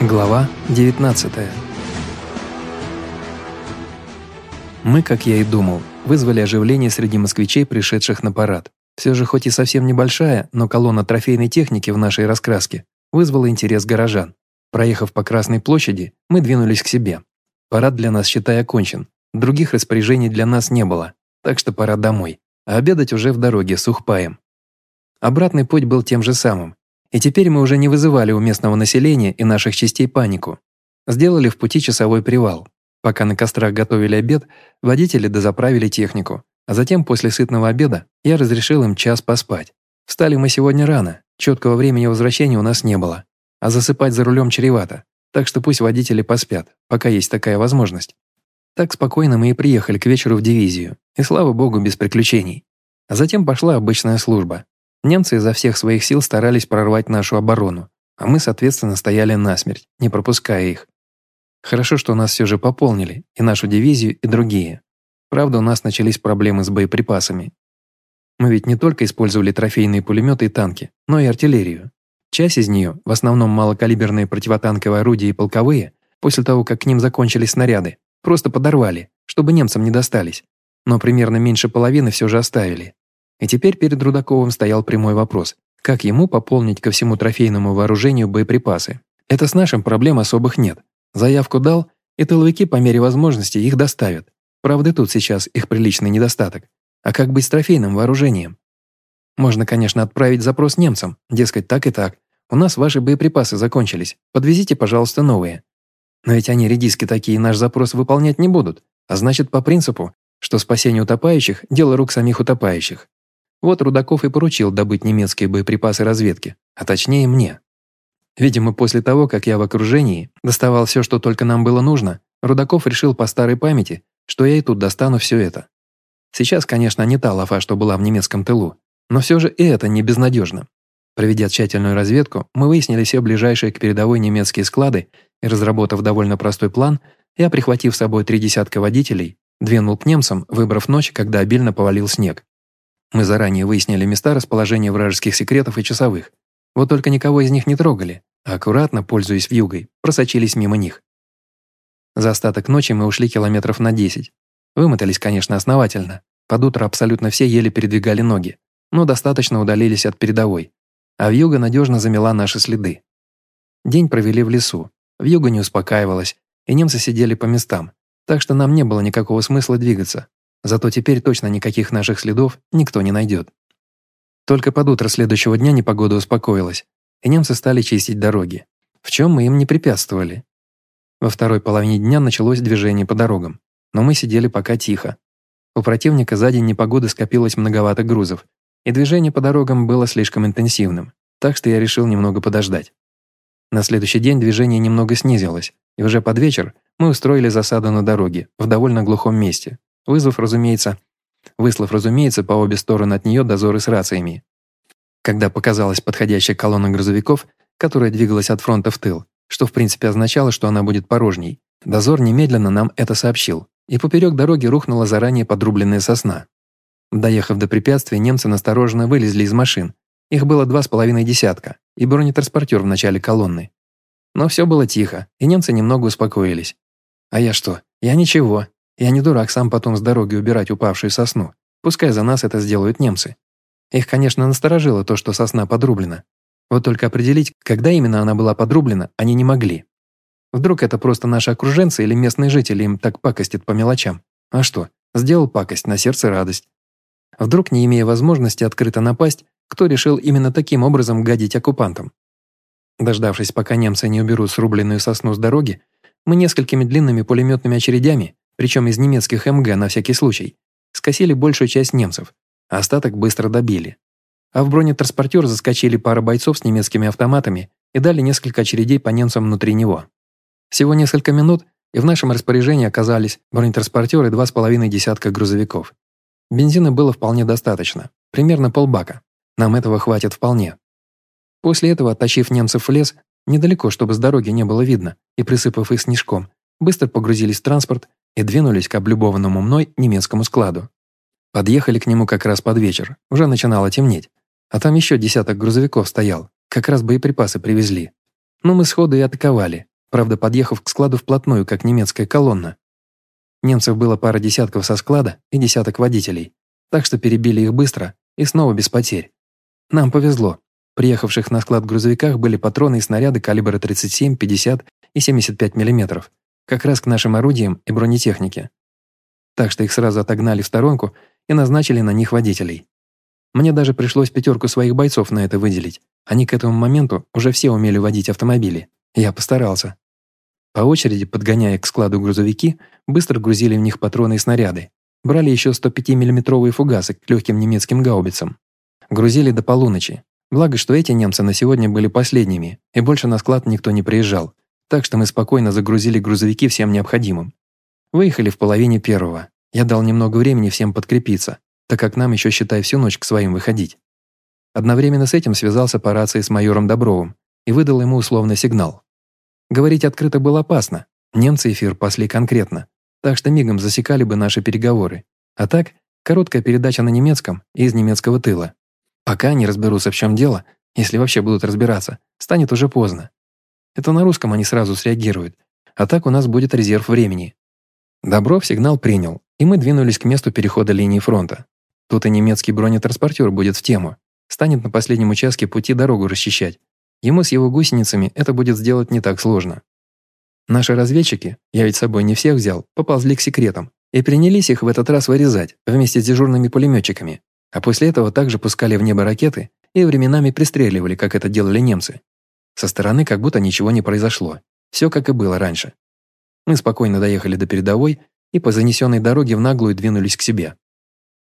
Глава 19 Мы, как я и думал, вызвали оживление среди москвичей, пришедших на парад. Все же хоть и совсем небольшая, но колонна трофейной техники в нашей раскраске вызвала интерес горожан. Проехав по Красной площади, мы двинулись к себе. Парад для нас, считай, окончен. Других распоряжений для нас не было, так что пора домой. А обедать уже в дороге с ухпаем. Обратный путь был тем же самым. И теперь мы уже не вызывали у местного населения и наших частей панику. Сделали в пути часовой привал. Пока на кострах готовили обед, водители дозаправили технику. А затем, после сытного обеда, я разрешил им час поспать. Встали мы сегодня рано, четкого времени возвращения у нас не было. А засыпать за рулем чревато, так что пусть водители поспят, пока есть такая возможность. Так спокойно мы и приехали к вечеру в дивизию, и слава богу, без приключений. А затем пошла обычная служба. Немцы изо всех своих сил старались прорвать нашу оборону, а мы, соответственно, стояли насмерть, не пропуская их. Хорошо, что нас все же пополнили, и нашу дивизию, и другие. Правда, у нас начались проблемы с боеприпасами. Мы ведь не только использовали трофейные пулеметы и танки, но и артиллерию. Часть из нее, в основном малокалиберные противотанковые орудия и полковые, после того, как к ним закончились снаряды, просто подорвали, чтобы немцам не достались. Но примерно меньше половины все же оставили. И теперь перед Рудаковым стоял прямой вопрос, как ему пополнить ко всему трофейному вооружению боеприпасы. Это с нашим проблем особых нет. Заявку дал, и тыловики по мере возможности их доставят. Правда, тут сейчас их приличный недостаток. А как быть с трофейным вооружением? Можно, конечно, отправить запрос немцам, дескать, так и так. У нас ваши боеприпасы закончились, подвезите, пожалуйста, новые. Но ведь они, редиски такие, наш запрос выполнять не будут, а значит, по принципу, что спасение утопающих – дело рук самих утопающих. Вот Рудаков и поручил добыть немецкие боеприпасы разведки, а точнее мне. Видимо, после того, как я в окружении доставал все, что только нам было нужно, Рудаков решил по старой памяти, что я и тут достану все это. Сейчас, конечно, не та лафа, что была в немецком тылу, но все же и это не безнадежно. Проведя тщательную разведку, мы выяснили все ближайшие к передовой немецкие склады и, разработав довольно простой план, я, прихватив с собой три десятка водителей, двинул к немцам, выбрав ночь, когда обильно повалил снег. Мы заранее выяснили места расположения вражеских секретов и часовых. Вот только никого из них не трогали, а аккуратно, пользуясь вьюгой, просочились мимо них. За остаток ночи мы ушли километров на 10. Вымотались, конечно, основательно. Под утро абсолютно все еле передвигали ноги, но достаточно удалились от передовой. А вьюга надежно замела наши следы. День провели в лесу. Вьюга не успокаивалась, и немцы сидели по местам, так что нам не было никакого смысла двигаться. Зато теперь точно никаких наших следов никто не найдет. Только под утро следующего дня непогода успокоилась, и немцы стали чистить дороги, в чем мы им не препятствовали. Во второй половине дня началось движение по дорогам, но мы сидели пока тихо. У противника за день непогоды скопилось многовато грузов, и движение по дорогам было слишком интенсивным, так что я решил немного подождать. На следующий день движение немного снизилось, и уже под вечер мы устроили засаду на дороге, в довольно глухом месте, вызвав, разумеется, выслав, разумеется, по обе стороны от нее дозоры с рациями. Когда показалась подходящая колонна грузовиков, которая двигалась от фронта в тыл, что в принципе означало, что она будет порожней, дозор немедленно нам это сообщил, и поперек дороги рухнула заранее подрубленная сосна. Доехав до препятствия, немцы настороженно вылезли из машин. Их было два с половиной десятка, и бронетранспортер в начале колонны. Но все было тихо, и немцы немного успокоились. А я что? Я ничего. Я не дурак сам потом с дороги убирать упавшую сосну. Пускай за нас это сделают немцы. Их, конечно, насторожило то, что сосна подрублена. Вот только определить, когда именно она была подрублена, они не могли. Вдруг это просто наши окруженцы или местные жители им так пакостят по мелочам. А что, сделал пакость, на сердце радость. Вдруг, не имея возможности открыто напасть, кто решил именно таким образом гадить оккупантам? Дождавшись, пока немцы не уберут срубленную сосну с дороги, мы несколькими длинными пулеметными очередями, причем из немецких МГ на всякий случай, скосили большую часть немцев, а остаток быстро добили. А в бронетранспортер заскочили пара бойцов с немецкими автоматами и дали несколько очередей по немцам внутри него. Всего несколько минут, и в нашем распоряжении оказались бронетранспортер и два с половиной десятка грузовиков. Бензина было вполне достаточно, примерно полбака. Нам этого хватит вполне. После этого, оттащив немцев в лес, недалеко, чтобы с дороги не было видно, и присыпав их снежком, быстро погрузились в транспорт и двинулись к облюбованному мной немецкому складу. Подъехали к нему как раз под вечер, уже начинало темнеть. А там еще десяток грузовиков стоял, как раз боеприпасы привезли, Но мы сходу и атаковали, правда подъехав к складу вплотную, как немецкая колонна. Немцев было пара десятков со склада и десяток водителей, так что перебили их быстро и снова без потерь. Нам повезло. Приехавших на склад грузовиках были патроны и снаряды калибра 37, 50 и 75 мм, как раз к нашим орудиям и бронетехнике. Так что их сразу отогнали в сторонку и назначили на них водителей. Мне даже пришлось пятерку своих бойцов на это выделить. Они к этому моменту уже все умели водить автомобили. Я постарался. По очереди, подгоняя к складу грузовики, быстро грузили в них патроны и снаряды. Брали еще 105 миллиметровые фугасы к легким немецким гаубицам. Грузили до полуночи. Благо, что эти немцы на сегодня были последними, и больше на склад никто не приезжал. Так что мы спокойно загрузили грузовики всем необходимым. Выехали в половине первого. Я дал немного времени всем подкрепиться, так как нам еще, считай, всю ночь к своим выходить. Одновременно с этим связался по рации с майором Добровым и выдал ему условный сигнал. Говорить открыто было опасно. Немцы эфир пасли конкретно, так что мигом засекали бы наши переговоры. А так, короткая передача на немецком и из немецкого тыла. Пока не разберутся, в чем дело, если вообще будут разбираться, станет уже поздно. Это на русском они сразу среагируют, а так у нас будет резерв времени. Добров сигнал принял, и мы двинулись к месту перехода линии фронта. Тут и немецкий бронетранспортер будет в тему. Станет на последнем участке пути дорогу расчищать. Ему с его гусеницами это будет сделать не так сложно. Наши разведчики, я ведь с собой не всех взял, поползли к секретам и принялись их в этот раз вырезать вместе с дежурными пулеметчиками, а после этого также пускали в небо ракеты и временами пристреливали, как это делали немцы. Со стороны как будто ничего не произошло. Все как и было раньше. Мы спокойно доехали до передовой и по занесенной дороге в наглую двинулись к себе.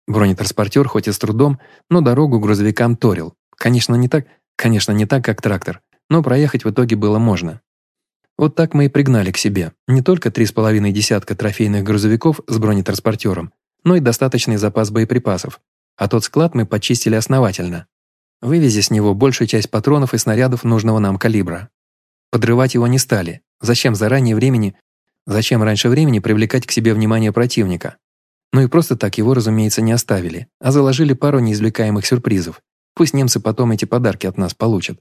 Бронетранспортер хоть и с трудом, но дорогу грузовикам торил. Конечно, не так, конечно, не так, как трактор, но проехать в итоге было можно. Вот так мы и пригнали к себе не только три с половиной десятка трофейных грузовиков с бронетранспортером, но и достаточный запас боеприпасов, а тот склад мы почистили основательно, вывезя с него большую часть патронов и снарядов нужного нам калибра. Подрывать его не стали, зачем заранее времени, зачем раньше времени привлекать к себе внимание противника. Ну и просто так его, разумеется, не оставили, а заложили пару неизвлекаемых сюрпризов. Пусть немцы потом эти подарки от нас получат.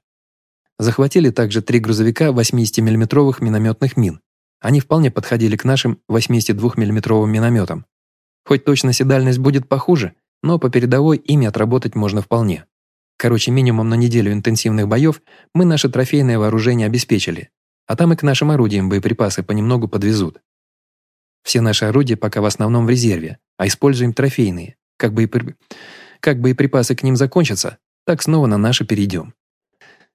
Захватили также три грузовика 80-мм минометных мин. Они вполне подходили к нашим 82 мм минометам. Хоть точность и дальность будет похуже, но по передовой ими отработать можно вполне. Короче, минимум на неделю интенсивных боев мы наше трофейное вооружение обеспечили, а там и к нашим орудиям боеприпасы понемногу подвезут. Все наши орудия пока в основном в резерве, а используем трофейные. Как, боепри... как боеприпасы к ним закончатся, так снова на наши перейдем.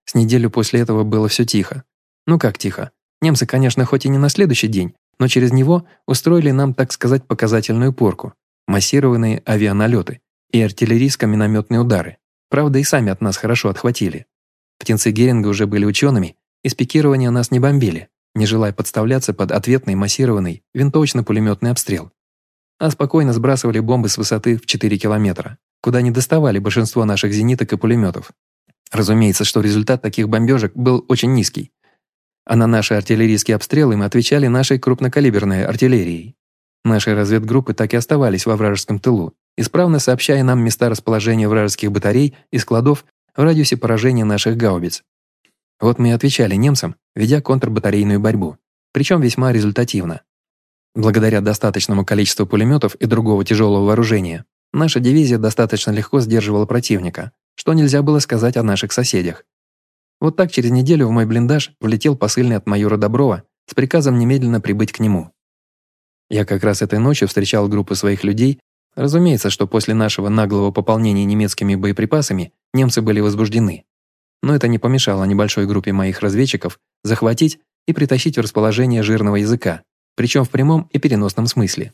С неделю после этого было все тихо. Ну как тихо? Немцы, конечно, хоть и не на следующий день, но через него устроили нам, так сказать, показательную порку, массированные авианалеты и артиллерийско-минометные удары. Правда, и сами от нас хорошо отхватили. Птенцы Геринга уже были учеными, и пикирования нас не бомбили, не желая подставляться под ответный массированный винтовочно-пулеметный обстрел. А спокойно сбрасывали бомбы с высоты в 4 километра, куда не доставали большинство наших зениток и пулеметов. Разумеется, что результат таких бомбежек был очень низкий. А на наши артиллерийские обстрелы мы отвечали нашей крупнокалиберной артиллерией. Наши разведгруппы так и оставались во вражеском тылу, исправно сообщая нам места расположения вражеских батарей и складов в радиусе поражения наших гаубиц. Вот мы и отвечали немцам, ведя контрбатарейную борьбу, причем весьма результативно. Благодаря достаточному количеству пулеметов и другого тяжелого вооружения, наша дивизия достаточно легко сдерживала противника, что нельзя было сказать о наших соседях. Вот так через неделю в мой блиндаж влетел посыльный от майора Доброва с приказом немедленно прибыть к нему. Я как раз этой ночью встречал группу своих людей. Разумеется, что после нашего наглого пополнения немецкими боеприпасами немцы были возбуждены. Но это не помешало небольшой группе моих разведчиков захватить и притащить в расположение жирного языка, причем в прямом и переносном смысле.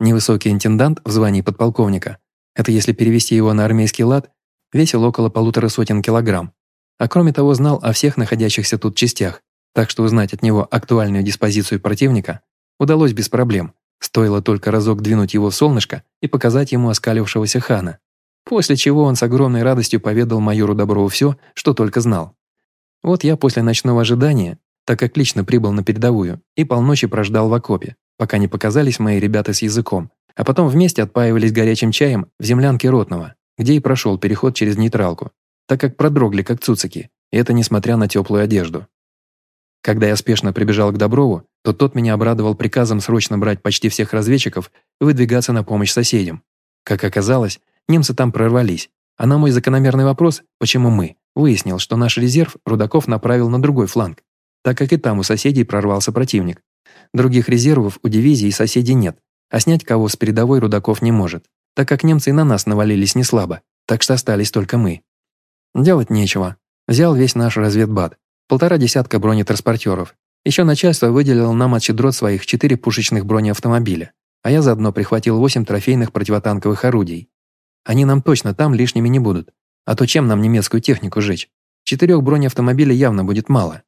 Невысокий интендант в звании подполковника, это если перевести его на армейский лад, весил около полутора сотен килограмм, а кроме того знал о всех находящихся тут частях, так что узнать от него актуальную диспозицию противника удалось без проблем. Стоило только разок двинуть его в солнышко и показать ему оскалившегося хана. После чего он с огромной радостью поведал майору Доброву все, что только знал. Вот я после ночного ожидания, так как лично прибыл на передовую, и полночи прождал в окопе, пока не показались мои ребята с языком, а потом вместе отпаивались горячим чаем в землянке Ротного, где и прошел переход через нейтралку, так как продрогли, как цуцики, и это несмотря на теплую одежду. Когда я спешно прибежал к Доброву, то тот меня обрадовал приказом срочно брать почти всех разведчиков и выдвигаться на помощь соседям. Как оказалось, немцы там прорвались, а на мой закономерный вопрос «почему мы?» выяснил, что наш резерв Рудаков направил на другой фланг, так как и там у соседей прорвался противник. Других резервов у дивизии и соседей нет, а снять кого с передовой Рудаков не может, так как немцы и на нас навалились не слабо, так что остались только мы. Делать нечего. Взял весь наш разведбат, полтора десятка бронетранспортеров. Еще начальство выделило нам от щедрот своих четыре пушечных бронеавтомобиля, а я заодно прихватил восемь трофейных противотанковых орудий. Они нам точно там лишними не будут, а то чем нам немецкую технику жечь? Четырех бронеавтомобилей явно будет мало.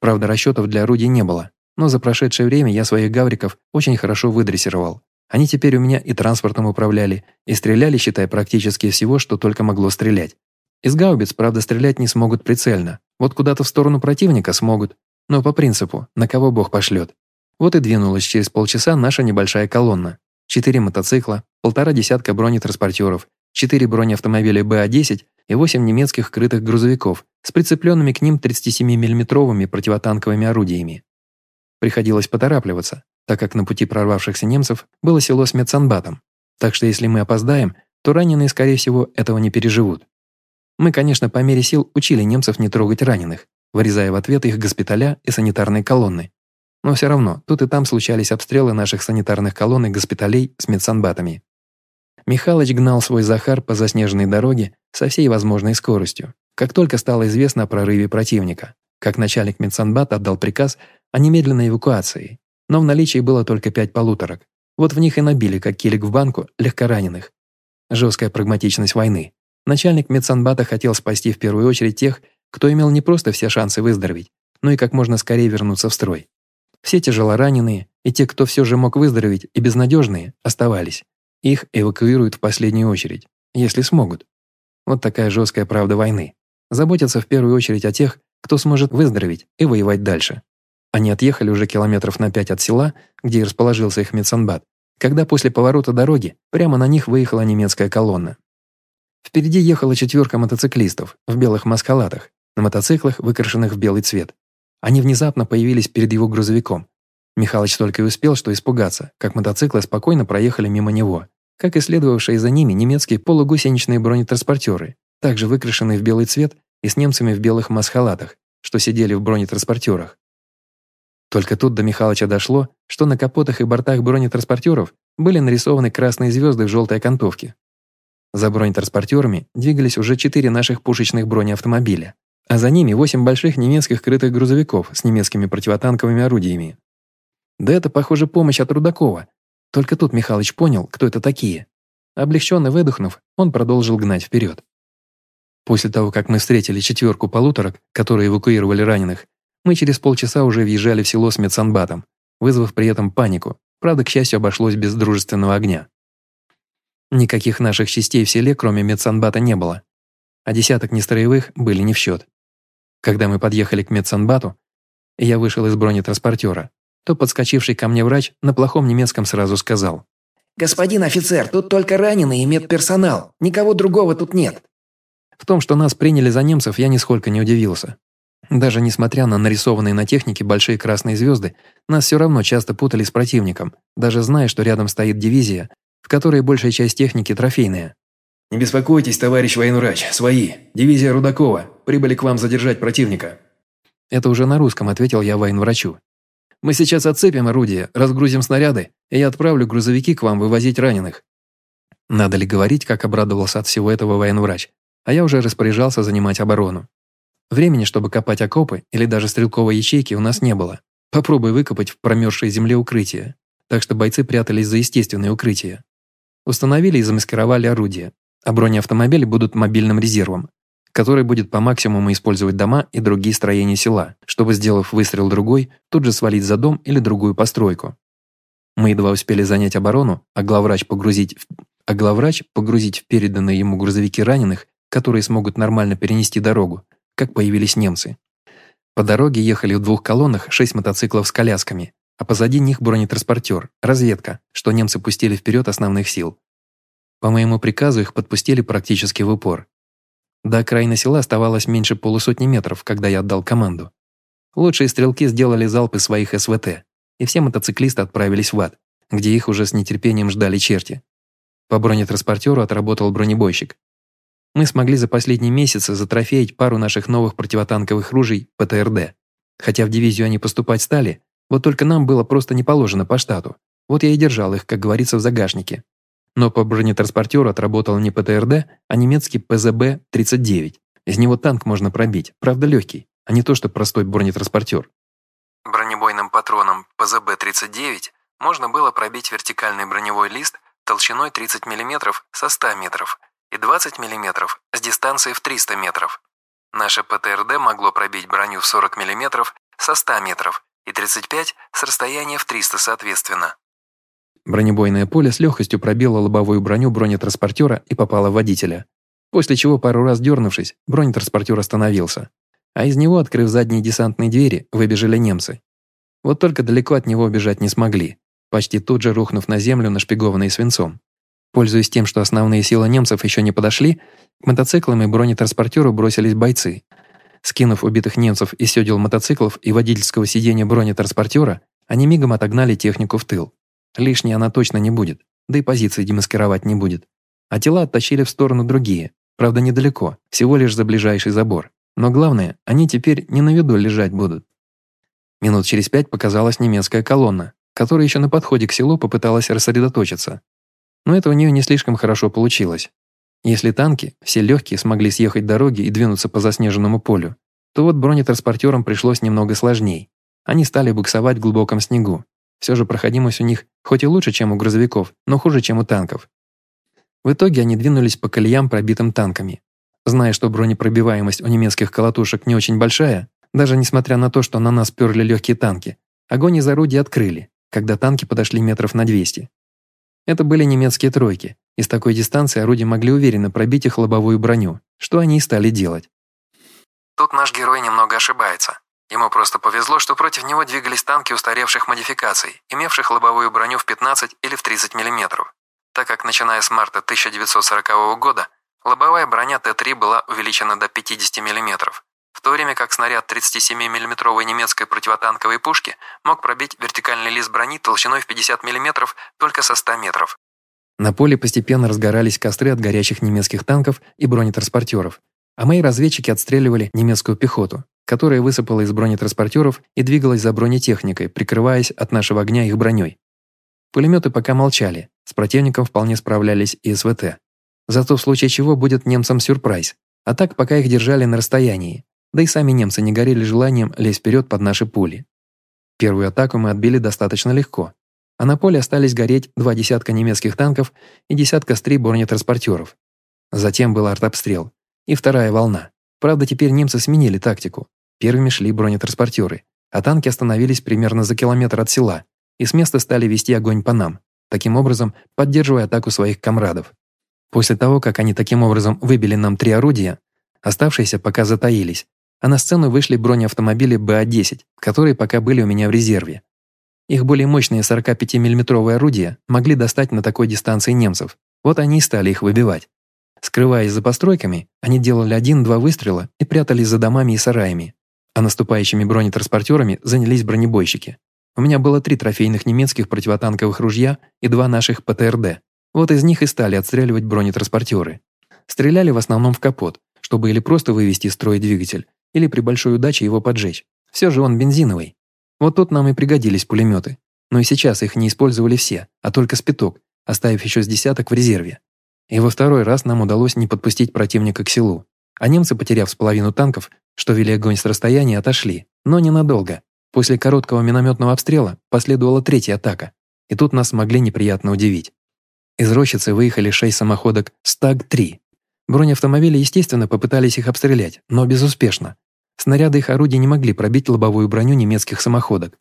Правда, расчетов для орудий не было, но за прошедшее время я своих гавриков очень хорошо выдрессировал. Они теперь у меня и транспортом управляли, и стреляли, считай, практически всего, что только могло стрелять. Из гаубиц, правда, стрелять не смогут прицельно. Вот куда-то в сторону противника смогут. Но по принципу, на кого Бог пошлет. Вот и двинулась через полчаса наша небольшая колонна. Четыре мотоцикла, полтора десятка бронетранспортеров, четыре бронеавтомобиля БА-10 и восемь немецких крытых грузовиков с прицепленными к ним 37 миллиметровыми противотанковыми орудиями. Приходилось поторапливаться, так как на пути прорвавшихся немцев было село с медсанбатом, так что если мы опоздаем, то раненые, скорее всего, этого не переживут. Мы, конечно, по мере сил учили немцев не трогать раненых, вырезая в ответ их госпиталя и санитарные колонны. Но все равно, тут и там случались обстрелы наших санитарных колонн и госпиталей с медсанбатами. Михалыч гнал свой Захар по заснеженной дороге со всей возможной скоростью, как только стало известно о прорыве противника, как начальник медсанбата отдал приказ о немедленной эвакуации, но в наличии было только пять полуторок. Вот в них и набили, как килик в банку, легкораненых. Жесткая прагматичность войны. Начальник медсанбата хотел спасти в первую очередь тех, кто имел не просто все шансы выздороветь, но и как можно скорее вернуться в строй. Все тяжелораненые и те, кто все же мог выздороветь, и безнадежные, оставались. Их эвакуируют в последнюю очередь, если смогут. Вот такая жесткая правда войны. Заботятся в первую очередь о тех, кто сможет выздороветь и воевать дальше. Они отъехали уже километров на пять от села, где и расположился их медсанбат, когда после поворота дороги прямо на них выехала немецкая колонна. Впереди ехала четверка мотоциклистов в белых маскалатах, на мотоциклах, выкрашенных в белый цвет. Они внезапно появились перед его грузовиком. Михалыч только и успел что испугаться, как мотоциклы спокойно проехали мимо него, как и следовавшие за ними немецкие полугусеничные бронетранспортеры, также выкрашенные в белый цвет и с немцами в белых маскалатах, что сидели в бронетранспортерах. Только тут до Михалыча дошло, что на капотах и бортах бронетранспортеров были нарисованы красные звезды в желтой окантовке. За бронетранспортерами двигались уже четыре наших пушечных бронеавтомобиля, а за ними восемь больших немецких крытых грузовиков с немецкими противотанковыми орудиями. Да это, похоже, помощь от Рудакова. Только тут Михалыч понял, кто это такие. Облегченно выдохнув, он продолжил гнать вперед. После того, как мы встретили четверку полуторок, которые эвакуировали раненых, мы через полчаса уже въезжали в село с медсанбатом, вызвав при этом панику. Правда, к счастью, обошлось без дружественного огня. Никаких наших частей в селе, кроме медсанбата, не было. А десяток нестроевых были не в счет. Когда мы подъехали к медсанбату, я вышел из бронетранспортера, то подскочивший ко мне врач на плохом немецком сразу сказал. «Господин офицер, тут только раненый и медперсонал. Никого другого тут нет». В том, что нас приняли за немцев, я нисколько не удивился. Даже несмотря на нарисованные на технике большие красные звезды, нас все равно часто путали с противником, даже зная, что рядом стоит дивизия, в которой большая часть техники трофейная. «Не беспокойтесь, товарищ военврач, свои. Дивизия Рудакова. Прибыли к вам задержать противника». Это уже на русском ответил я военврачу. «Мы сейчас отцепим орудие, разгрузим снаряды, и я отправлю грузовики к вам вывозить раненых». Надо ли говорить, как обрадовался от всего этого военврач, а я уже распоряжался занимать оборону. Времени, чтобы копать окопы или даже стрелковой ячейки у нас не было. Попробуй выкопать в промерзшей земле укрытие. Так что бойцы прятались за естественные укрытия. Установили и замаскировали орудия, а бронеавтомобили будут мобильным резервом, который будет по максимуму использовать дома и другие строения села, чтобы, сделав выстрел другой, тут же свалить за дом или другую постройку. Мы едва успели занять оборону, а главврач погрузить в, а главврач погрузить в переданные ему грузовики раненых, которые смогут нормально перенести дорогу, как появились немцы. По дороге ехали в двух колоннах шесть мотоциклов с колясками, а позади них бронетранспортер, разведка, что немцы пустили вперед основных сил. По моему приказу их подпустили практически в упор. До окраины села оставалось меньше полусотни метров, когда я отдал команду. Лучшие стрелки сделали залпы своих СВТ, и все мотоциклисты отправились в ад, где их уже с нетерпением ждали черти. По бронетранспортеру отработал бронебойщик. Мы смогли за последние месяцы затрофеять пару наших новых противотанковых ружей ПТРД. Хотя в дивизию они поступать стали, вот только нам было просто не положено по штату. Вот я и держал их, как говорится, в загашнике. Но по бронетранспортеру отработал не ПТРД, а немецкий ПЗБ-39. Из него танк можно пробить, правда легкий, а не то, что простой бронетранспортер. Бронебойным патроном ПЗБ-39 можно было пробить вертикальный броневой лист толщиной 30 мм со 100 метров и 20 мм с дистанции в 300 метров. Наше ПТРД могло пробить броню в 40 мм со 100 метров и 35 с расстояния в 300 соответственно. Бронебойное поле с легкостью пробило лобовую броню бронетранспортера и попало в водителя. После чего, пару раз дернувшись, бронетранспортер остановился. А из него, открыв задние десантные двери, выбежали немцы. Вот только далеко от него убежать не смогли, почти тут же рухнув на землю, нашпигованные свинцом. Пользуясь тем, что основные силы немцев еще не подошли, к мотоциклам и бронетранспортеру бросились бойцы. Скинув убитых немцев из седел мотоциклов и водительского сиденья бронетранспортера, они мигом отогнали технику в тыл. Лишней она точно не будет, да и позиции демаскировать не будет. А тела оттащили в сторону другие, правда недалеко, всего лишь за ближайший забор. Но главное, они теперь не на виду лежать будут. Минут через пять показалась немецкая колонна, которая еще на подходе к селу попыталась рассредоточиться. Но это у нее не слишком хорошо получилось. Если танки, все легкие, смогли съехать дороги и двинуться по заснеженному полю, то вот бронетранспортерам пришлось немного сложней. Они стали буксовать в глубоком снегу, все же проходимость у них хоть и лучше, чем у грузовиков, но хуже, чем у танков. В итоге они двинулись по колеям, пробитым танками. Зная, что бронепробиваемость у немецких колотушек не очень большая, даже несмотря на то, что на нас перли легкие танки, огонь из орудий открыли, когда танки подошли метров на 200. Это были немецкие тройки, и с такой дистанции орудия могли уверенно пробить их лобовую броню, что они и стали делать. Тут наш герой немного ошибается. Ему просто повезло, что против него двигались танки устаревших модификаций, имевших лобовую броню в 15 или в 30 мм, так как начиная с марта 1940 года лобовая броня Т-3 была увеличена до 50 мм, в то время как снаряд 37 миллиметровой немецкой противотанковой пушки мог пробить вертикальный лист брони толщиной в 50 мм только со 100 метров. На поле постепенно разгорались костры от горящих немецких танков и бронетранспортеров, а мои разведчики отстреливали немецкую пехоту, которая высыпала из бронетранспортеров и двигалась за бронетехникой, прикрываясь от нашего огня их броней. Пулеметы пока молчали, с противником вполне справлялись и СВТ. Зато в случае чего будет немцам сюрприз. А так пока их держали на расстоянии. Да и сами немцы не горели желанием лезть вперед под наши пули. Первую атаку мы отбили достаточно легко. А на поле остались гореть два десятка немецких танков и десятка стри бронетранспортеров. Затем был артобстрел. И вторая волна. Правда, теперь немцы сменили тактику. Первыми шли бронетранспортеры, а танки остановились примерно за километр от села и с места стали вести огонь по нам, таким образом поддерживая атаку своих комрадов. После того, как они таким образом выбили нам три орудия, оставшиеся пока затаились, а на сцену вышли бронеавтомобили БА-10, которые пока были у меня в резерве. Их более мощные 45 миллиметровые орудия могли достать на такой дистанции немцев, вот они и стали их выбивать. Скрываясь за постройками, они делали один-два выстрела и прятались за домами и сараями, а наступающими бронетранспортерами занялись бронебойщики. У меня было три трофейных немецких противотанковых ружья и два наших ПТРД. Вот из них и стали отстреливать бронетранспортеры. Стреляли в основном в капот, чтобы или просто вывести из строя двигатель, или при большой удаче его поджечь. Все же он бензиновый. Вот тут нам и пригодились пулеметы. Но и сейчас их не использовали все, а только спиток, оставив еще с десяток в резерве. И во второй раз нам удалось не подпустить противника к селу. А немцы, потеряв с половину танков, что вели огонь с расстояния, отошли, но ненадолго. После короткого минометного обстрела последовала третья атака, и тут нас смогли неприятно удивить. Из рощицы выехали шесть самоходок «Стаг-3». Бронеавтомобили, естественно, попытались их обстрелять, но безуспешно. Снаряды их орудий не могли пробить лобовую броню немецких самоходок.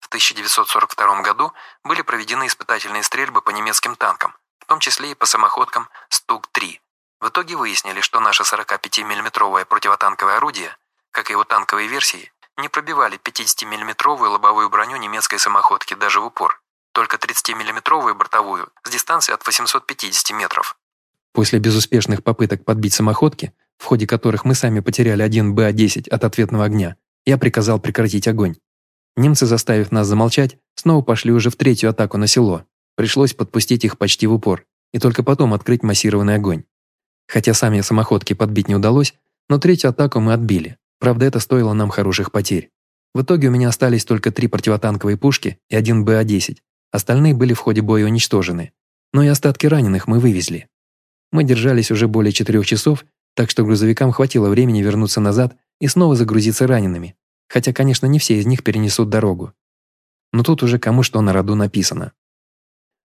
В 1942 году были проведены испытательные стрельбы по немецким танкам, в том числе и по самоходкам «Стуг-3», в итоге выяснили, что наше 45 миллиметровое противотанковое орудие, как и его танковые версии, не пробивали 50 миллиметровую лобовую броню немецкой самоходки даже в упор, только 30 миллиметровую бортовую с дистанции от 850 метров. После безуспешных попыток подбить самоходки, в ходе которых мы сами потеряли один БА-10 от ответного огня, Я приказал прекратить огонь. Немцы, заставив нас замолчать, снова пошли уже в третью атаку на село. Пришлось подпустить их почти в упор и только потом открыть массированный огонь. Хотя сами самоходки подбить не удалось, но третью атаку мы отбили. Правда, это стоило нам хороших потерь. В итоге у меня остались только три противотанковые пушки и один БА-10. Остальные были в ходе боя уничтожены. Но и остатки раненых мы вывезли. Мы держались уже более четырех часов, так что грузовикам хватило времени вернуться назад и снова загрузиться ранеными, хотя, конечно, не все из них перенесут дорогу. Но тут уже кому что на роду написано.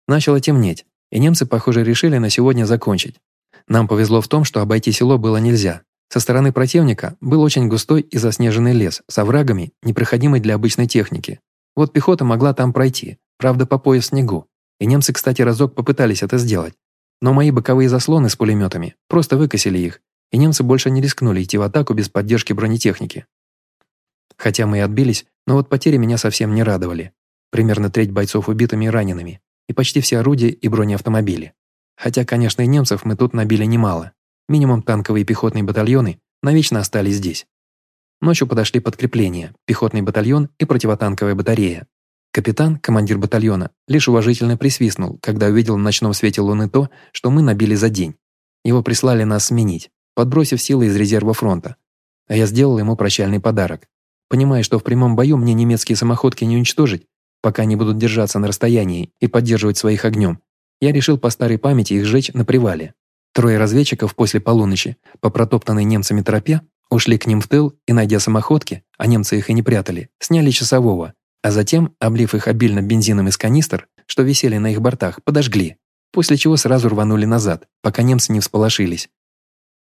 Начало темнеть, и немцы, похоже, решили на сегодня закончить. Нам повезло в том, что обойти село было нельзя. Со стороны противника был очень густой и заснеженный лес с оврагами, непроходимый для обычной техники. Вот пехота могла там пройти, правда по пояс снегу. И немцы, кстати, разок попытались это сделать. Но мои боковые заслоны с пулеметами просто выкосили их, и немцы больше не рискнули идти в атаку без поддержки бронетехники. Хотя мы и отбились, но вот потери меня совсем не радовали. Примерно треть бойцов убитыми и ранеными, и почти все орудия и бронеавтомобили. Хотя, конечно, и немцев мы тут набили немало. Минимум танковые и пехотные батальоны навечно остались здесь. Ночью подошли подкрепления, пехотный батальон и противотанковая батарея. Капитан, командир батальона, лишь уважительно присвистнул, когда увидел в ночном свете луны то, что мы набили за день. Его прислали нас сменить, подбросив силы из резерва фронта. А я сделал ему прощальный подарок. Понимая, что в прямом бою мне немецкие самоходки не уничтожить, пока они будут держаться на расстоянии и поддерживать своих огнем, я решил по старой памяти их сжечь на привале. Трое разведчиков после полуночи, по протоптанной немцами тропе, ушли к ним в тыл и, найдя самоходки, а немцы их и не прятали, сняли часового, а затем, облив их обильно бензином из канистр, что висели на их бортах, подожгли, после чего сразу рванули назад, пока немцы не всполошились.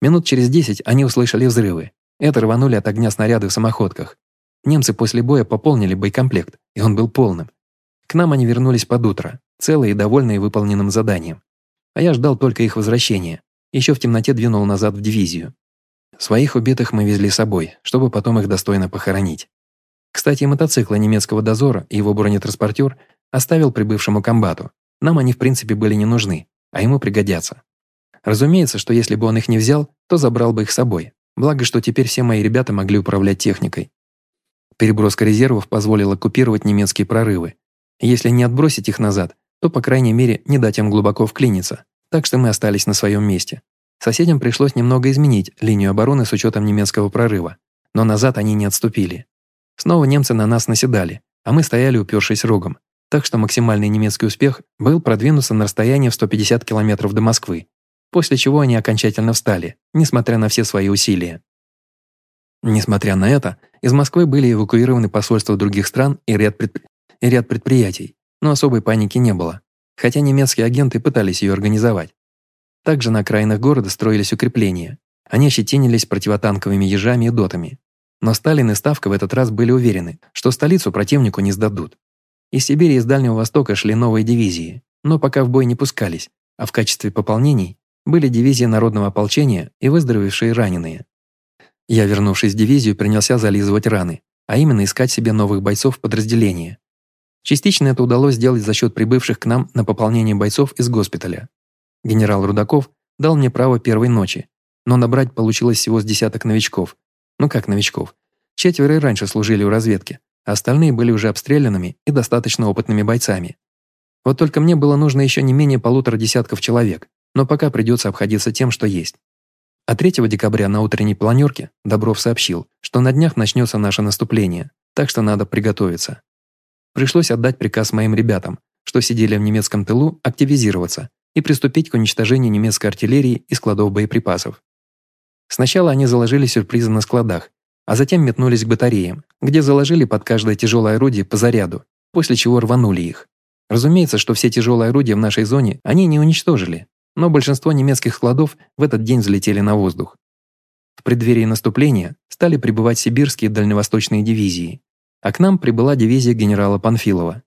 Минут через десять они услышали взрывы. Это рванули от огня снаряды в самоходках. Немцы после боя пополнили боекомплект, и он был полным. К нам они вернулись под утро, целые и довольные выполненным заданием. А я ждал только их возвращения. Еще в темноте двинул назад в дивизию. Своих убитых мы везли с собой, чтобы потом их достойно похоронить. Кстати, мотоциклы немецкого дозора и его бронетранспортер оставил прибывшему комбату. Нам они в принципе были не нужны, а ему пригодятся. Разумеется, что если бы он их не взял, то забрал бы их с собой. Благо, что теперь все мои ребята могли управлять техникой. Переброска резервов позволила купировать немецкие прорывы. Если не отбросить их назад, то, по крайней мере, не дать им глубоко вклиниться. Так что мы остались на своем месте. Соседям пришлось немного изменить линию обороны с учетом немецкого прорыва. Но назад они не отступили. Снова немцы на нас наседали, а мы стояли, упершись рогом. Так что максимальный немецкий успех был продвинуться на расстояние в 150 километров до Москвы, после чего они окончательно встали, несмотря на все свои усилия. Несмотря на это, из Москвы были эвакуированы посольства других стран и ряд, предпри... и ряд предприятий, но особой паники не было, хотя немецкие агенты пытались ее организовать. Также на окраинах города строились укрепления. Они ощетинились противотанковыми ежами и дотами. Но Сталин и Ставка в этот раз были уверены, что столицу противнику не сдадут. Из Сибири и из Дальнего Востока шли новые дивизии, но пока в бой не пускались, а в качестве пополнений были дивизии народного ополчения и выздоровевшие раненые. Я, вернувшись в дивизию, принялся зализывать раны, а именно искать себе новых бойцов в подразделение. Частично это удалось сделать за счет прибывших к нам на пополнение бойцов из госпиталя. Генерал Рудаков дал мне право первой ночи, но набрать получилось всего с десяток новичков. Ну как новичков? Четверо и раньше служили у разведки, а остальные были уже обстрелянными и достаточно опытными бойцами. Вот только мне было нужно еще не менее полутора десятков человек, но пока придется обходиться тем, что есть. А 3 декабря на утренней планерке Добров сообщил, что на днях начнется наше наступление, так что надо приготовиться. Пришлось отдать приказ моим ребятам, что сидели в немецком тылу, активизироваться и приступить к уничтожению немецкой артиллерии и складов боеприпасов. Сначала они заложили сюрпризы на складах, а затем метнулись к батареям, где заложили под каждое тяжелое орудие по заряду, после чего рванули их. Разумеется, что все тяжелые орудия в нашей зоне они не уничтожили, но большинство немецких складов в этот день взлетели на воздух. В преддверии наступления стали прибывать сибирские дальневосточные дивизии, а к нам прибыла дивизия генерала Панфилова.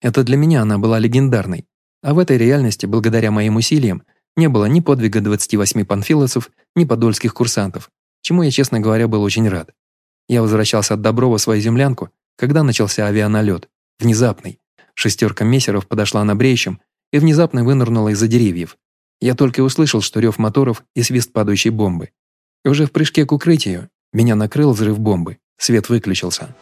Это для меня она была легендарной, а в этой реальности, благодаря моим усилиям, не было ни подвига 28 панфиловцев, ни подольских курсантов, чему я, честно говоря, был очень рад. Я возвращался от Доброва в свою землянку, когда начался авианалет, внезапный. Шестерка мессеров подошла на бреющем и внезапно вынырнула из-за деревьев, я только услышал, что рев моторов и свист падающей бомбы. И уже в прыжке к укрытию меня накрыл взрыв бомбы, Свет выключился.